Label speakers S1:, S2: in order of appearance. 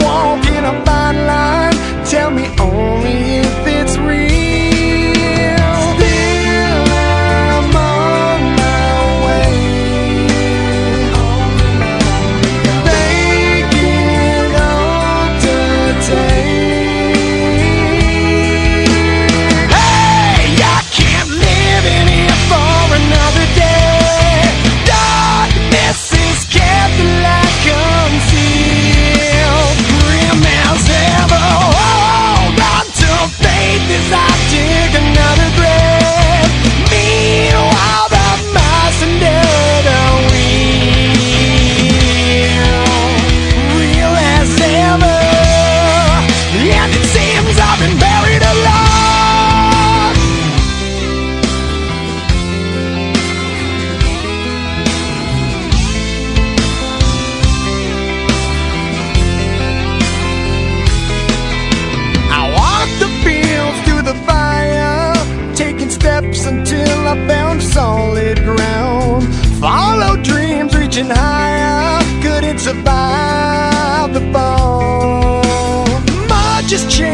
S1: Walk in a fine line. Tell me only reaching high, I couldn't survive the fall. Might just change.